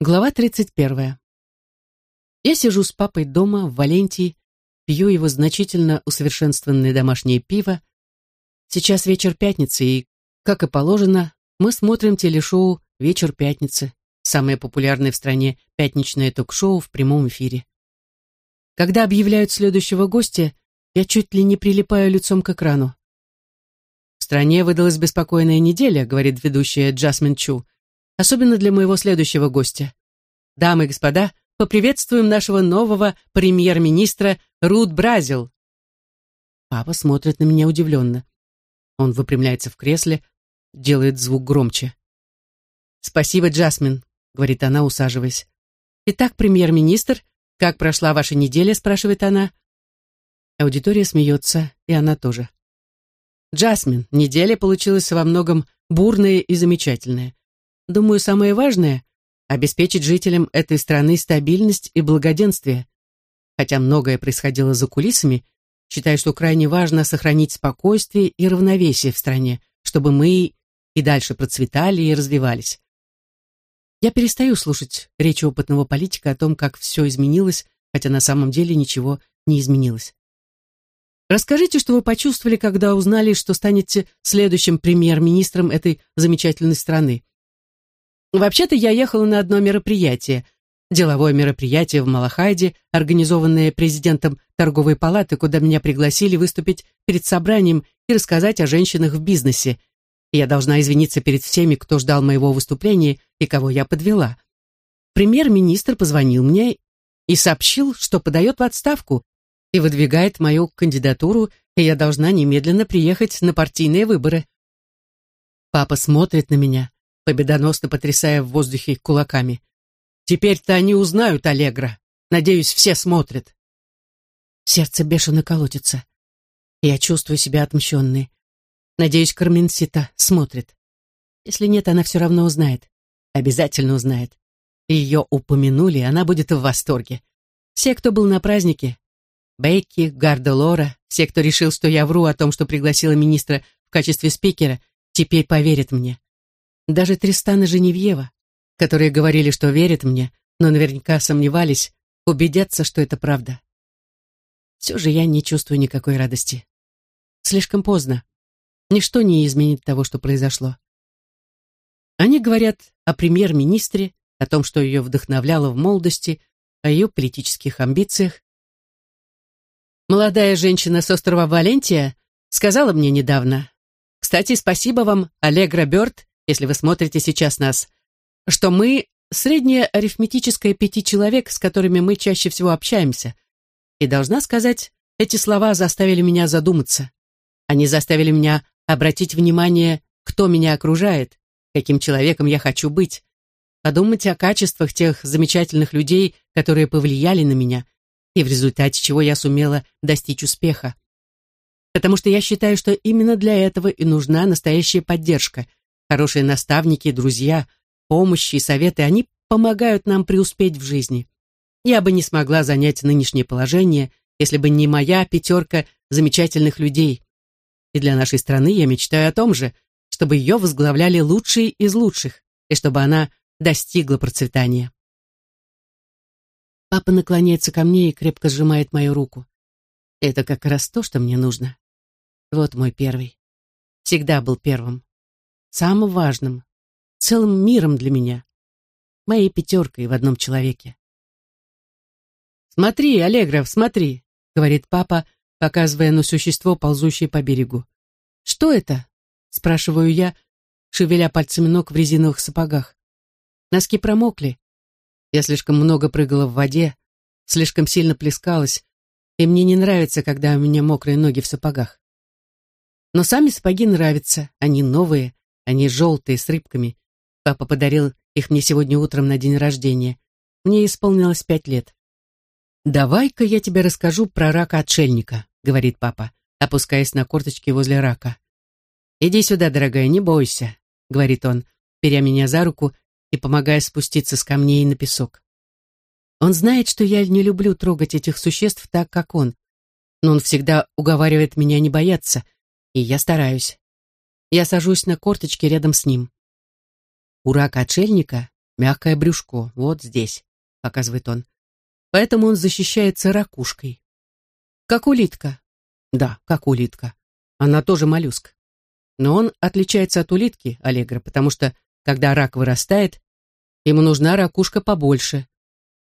Глава 31. Я сижу с папой дома в Валентии, пью его значительно усовершенствованное домашнее пиво. Сейчас вечер пятницы, и, как и положено, мы смотрим телешоу «Вечер пятницы», самое популярное в стране пятничное ток-шоу в прямом эфире. Когда объявляют следующего гостя, я чуть ли не прилипаю лицом к экрану. «В стране выдалась беспокойная неделя», — говорит ведущая Джасмин Чу особенно для моего следующего гостя. Дамы и господа, поприветствуем нашего нового премьер-министра Рут Бразил. Папа смотрит на меня удивленно. Он выпрямляется в кресле, делает звук громче. «Спасибо, Джасмин», — говорит она, усаживаясь. «Итак, премьер-министр, как прошла ваша неделя?» — спрашивает она. Аудитория смеется, и она тоже. «Джасмин, неделя получилась во многом бурная и замечательная. Думаю, самое важное — обеспечить жителям этой страны стабильность и благоденствие. Хотя многое происходило за кулисами, считаю, что крайне важно сохранить спокойствие и равновесие в стране, чтобы мы и дальше процветали и развивались. Я перестаю слушать речи опытного политика о том, как все изменилось, хотя на самом деле ничего не изменилось. Расскажите, что вы почувствовали, когда узнали, что станете следующим премьер-министром этой замечательной страны. Вообще-то я ехала на одно мероприятие, деловое мероприятие в Малахайде, организованное президентом торговой палаты, куда меня пригласили выступить перед собранием и рассказать о женщинах в бизнесе. я должна извиниться перед всеми, кто ждал моего выступления и кого я подвела. Премьер-министр позвонил мне и сообщил, что подает в отставку и выдвигает мою кандидатуру, и я должна немедленно приехать на партийные выборы. Папа смотрит на меня, победоносно потрясая в воздухе кулаками. «Теперь-то они узнают Аллегра. Надеюсь, все смотрят». Сердце бешено колотится. Я чувствую себя отмщенной. Надеюсь, Карменсита смотрит. Если нет, она все равно узнает. Обязательно узнает. Ее упомянули, она будет в восторге. Все, кто был на празднике, Бейки, Гарда Лора, все, кто решил, что я вру о том, что пригласила министра в качестве спикера, теперь поверят мне. Даже Тристан и Женевьева, которые говорили, что верят мне, но наверняка сомневались, убедятся, что это правда. Все же я не чувствую никакой радости. Слишком поздно. Ничто не изменит того, что произошло. Они говорят о премьер-министре, о том, что ее вдохновляло в молодости, о ее политических амбициях. Молодая женщина с острова Валентия сказала мне недавно, «Кстати, спасибо вам, Аллегра Бёрд, если вы смотрите сейчас нас, что мы средняя арифметическая пяти человек, с которыми мы чаще всего общаемся. И должна сказать, эти слова заставили меня задуматься. Они заставили меня обратить внимание, кто меня окружает, каким человеком я хочу быть, подумать о качествах тех замечательных людей, которые повлияли на меня, и в результате чего я сумела достичь успеха. Потому что я считаю, что именно для этого и нужна настоящая поддержка – Хорошие наставники, друзья, помощи и советы, они помогают нам преуспеть в жизни. Я бы не смогла занять нынешнее положение, если бы не моя пятерка замечательных людей. И для нашей страны я мечтаю о том же, чтобы ее возглавляли лучшие из лучших, и чтобы она достигла процветания. Папа наклоняется ко мне и крепко сжимает мою руку. Это как раз то, что мне нужно. Вот мой первый. Всегда был первым самым важным, целым миром для меня, моей пятеркой в одном человеке. «Смотри, Аллегров, смотри», — говорит папа, показывая на существо, ползущее по берегу. «Что это?» — спрашиваю я, шевеля пальцами ног в резиновых сапогах. Носки промокли. Я слишком много прыгала в воде, слишком сильно плескалась, и мне не нравится, когда у меня мокрые ноги в сапогах. Но сами сапоги нравятся, они новые, они желтые, с рыбками. Папа подарил их мне сегодня утром на день рождения. Мне исполнилось пять лет. «Давай-ка я тебе расскажу про рака-отшельника», — говорит папа, опускаясь на корточки возле рака. «Иди сюда, дорогая, не бойся», — говорит он, беря меня за руку и помогая спуститься с камней на песок. Он знает, что я не люблю трогать этих существ так, как он, но он всегда уговаривает меня не бояться, и я стараюсь. Я сажусь на корточки рядом с ним. У рака-отшельника Мягкое брюшко, вот здесь, показывает он. Поэтому он защищается ракушкой. Как улитка. Да, как улитка. Она тоже моллюск. Но он отличается от улитки, Аллегра, потому что, когда рак вырастает, ему нужна ракушка побольше.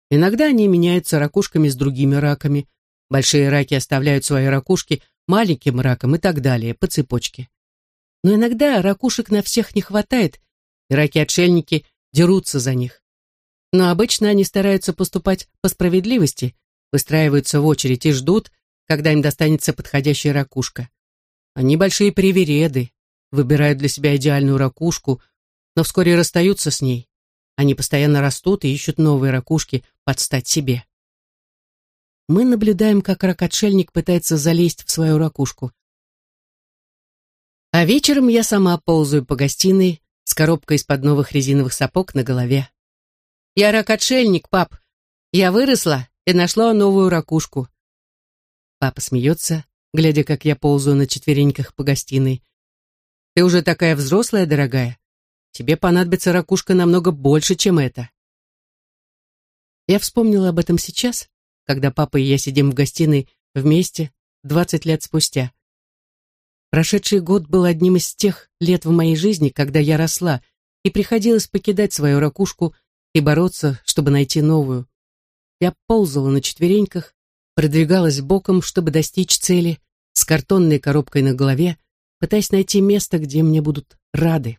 Иногда они меняются ракушками с другими раками. Большие раки оставляют свои ракушки маленьким раком и так далее, по цепочке. Но иногда ракушек на всех не хватает, и раки-отшельники дерутся за них. Но обычно они стараются поступать по справедливости, выстраиваются в очередь и ждут, когда им достанется подходящая ракушка. Они большие привереды, выбирают для себя идеальную ракушку, но вскоре расстаются с ней. Они постоянно растут и ищут новые ракушки под стать себе. Мы наблюдаем, как рак-отшельник пытается залезть в свою ракушку. А вечером я сама ползаю по гостиной с коробкой из-под новых резиновых сапог на голове. «Я рак-отшельник, пап. Я выросла и нашла новую ракушку». Папа смеется, глядя, как я ползаю на четвереньках по гостиной. «Ты уже такая взрослая, дорогая. Тебе понадобится ракушка намного больше, чем это». Я вспомнила об этом сейчас, когда папа и я сидим в гостиной вместе двадцать лет спустя. Прошедший год был одним из тех лет в моей жизни, когда я росла, и приходилось покидать свою ракушку и бороться, чтобы найти новую. Я ползала на четвереньках, продвигалась боком, чтобы достичь цели, с картонной коробкой на голове, пытаясь найти место, где мне будут рады.